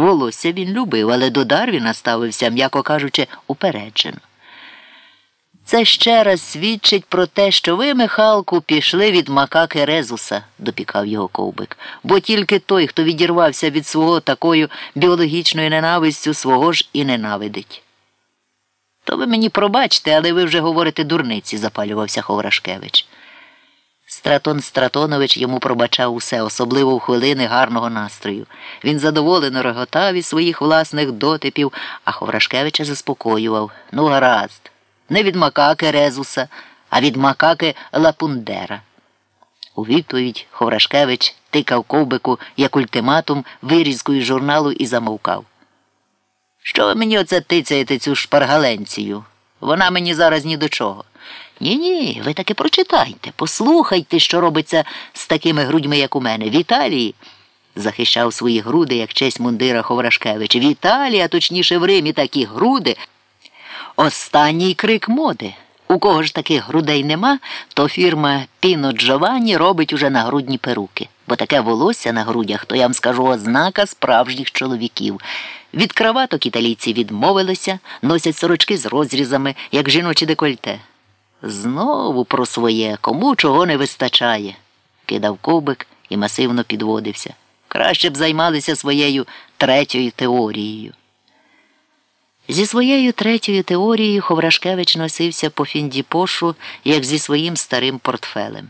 Волосся він любив, але до Дарвіна ставився, м'яко кажучи, упереджено. Це ще раз свідчить про те, що ви, Михалку, пішли від макаки Резуса, допікав його ковбик, бо тільки той, хто відірвався від свого такою біологічною ненавистю, свого ж і ненавидить. То ви мені пробачте, але ви вже говорите дурниці, запалювався Ховрашкевич. Стратон Стратонович йому пробачав усе, особливо в хвилини гарного настрою. Він задоволено реготав із своїх власних дотипів, а Ховрашкевича заспокоював. Ну, гаразд, не від макаки Резуса, а від макаки Лапундера. У відповідь Ховрашкевич тикав ковбику як ультиматум вирізкою журналу і замовкав. Що ви мені оце тицяєте цю шпаргаленцію? Вона мені зараз ні до чого. Ні, ні, ви таки прочитайте, послухайте, що робиться з такими грудьми, як у мене. В Італії захищав свої груди, як честь мундира Ховрашкевич. В а точніше в Римі такі груди. Останній крик моди. У кого ж таких грудей нема, то фірма Піно Джованні робить уже нагрудні перуки, бо таке волосся на грудях, то я вам скажу ознака справжніх чоловіків. Від краваток італійці відмовилися, носять сорочки з розрізами, як жіночі декольте. Знову про своє, кому чого не вистачає, кидав ковбик і масивно підводився. Краще б займалися своєю третьою теорією. Зі своєю третьою теорією Ховрашкевич носився по Фіндіпошу, як зі своїм старим портфелем.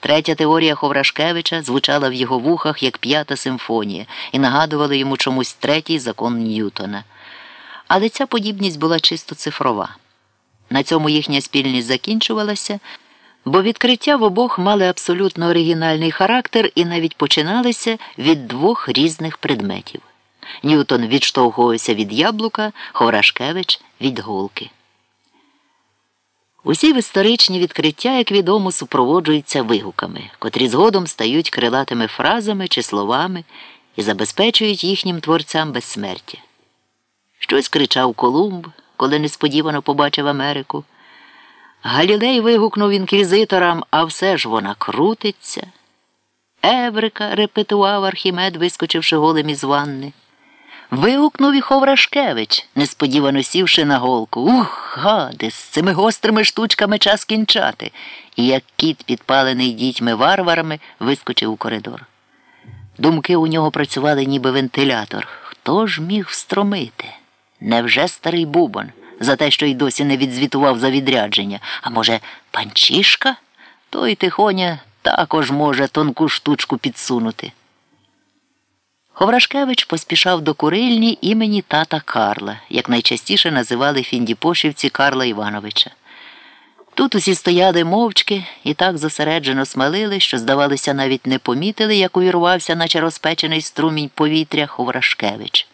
Третя теорія Ховрашкевича звучала в його вухах як п'ята симфонія і нагадувала йому чомусь третій закон Ньютона. Але ця подібність була чисто цифрова. На цьому їхня спільність закінчувалася, бо відкриття в обох мали абсолютно оригінальний характер і навіть починалися від двох різних предметів. Ньютон відштовхувався від яблука, Ховрашкевич від голки. Усі історичні відкриття, як відомо, супроводжуються вигуками, котрі згодом стають крилатими фразами чи словами і забезпечують їхнім творцям безсмертя. Щось кричав Колумб, коли несподівано побачив Америку. Галілей вигукнув інквізиторам, а все ж вона крутиться. Еврика, репетував Архімед, вискочивши голим із ванни. Вигукнув і Ховрашкевич, несподівано сівши на голку. Ух, гади, з цими гострими штучками час кінчати. І як кіт, підпалений дітьми варварами, вискочив у коридор. Думки у нього працювали ніби вентилятор. Хто ж міг встромити? Невже старий Бубон за те, що й досі не відзвітував за відрядження? А може, панчішка? Той тихоня також може тонку штучку підсунути. Ховрашкевич поспішав до курильні імені тата Карла, як найчастіше називали фіндіпошівці Карла Івановича. Тут усі стояли мовчки і так зосереджено смалили, що, здавалося, навіть не помітили, як увірвався, наче розпечений струмінь повітря Ховрашкевич.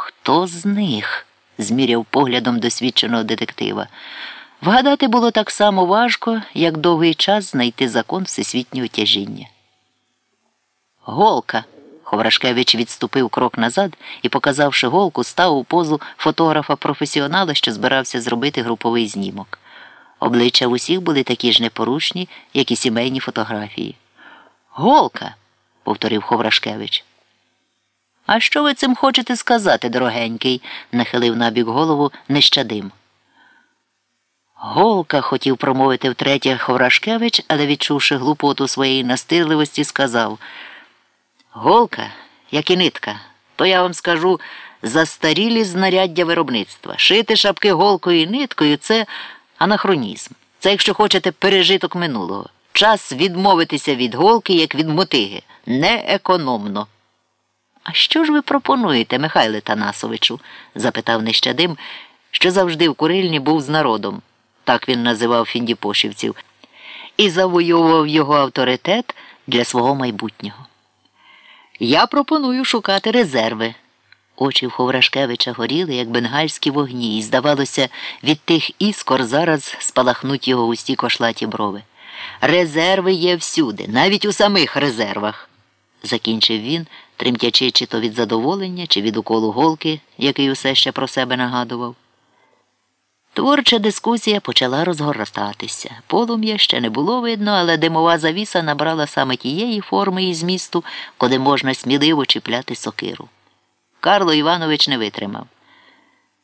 Хто з них? зміряв поглядом досвідченого детектива. Вгадати було так само важко, як довгий час знайти закон всесвітнього тяжіння. Голка. Ховрашкевич відступив крок назад і, показавши голку, став у позу фотографа-професіонала, що збирався зробити груповий знімок. Обличчя в усіх були такі ж непорушні, як і сімейні фотографії. Голка, повторив Ховрашкевич. А що ви цим хочете сказати, дорогенький? нахилив набік голову нещадим. Голка хотів промовити втретє Ховрашкевич, але, відчувши глупоту своєї настирливості, сказав Голка, як і нитка, то я вам скажу застарілі знаряддя виробництва. Шити шапки голкою і ниткою це анахронізм. Це, якщо хочете, пережиток минулого. Час відмовитися від голки, як від мотиги. Неекономно. А що ж ви пропонуєте, Михайле Танасовичу? запитав нещадим, що завжди в курильні був з народом, так він називав фіндіпошівців, і завойовував його авторитет для свого майбутнього. Я пропоную шукати резерви. Очі в Ховрашкевича горіли, як бенгальські вогні, і, здавалося, від тих іскор зараз спалахнуть його усі кошлаті брови. Резерви є всюди, навіть у самих резервах, закінчив він, тремтячи чи то від задоволення, чи від уколу голки, який усе ще про себе нагадував. Творча дискусія почала розгортатися. Полум'я ще не було видно, але димова завіса набрала саме тієї форми і змісту, куди можна сміливо чіпляти сокиру. Карло Іванович не витримав.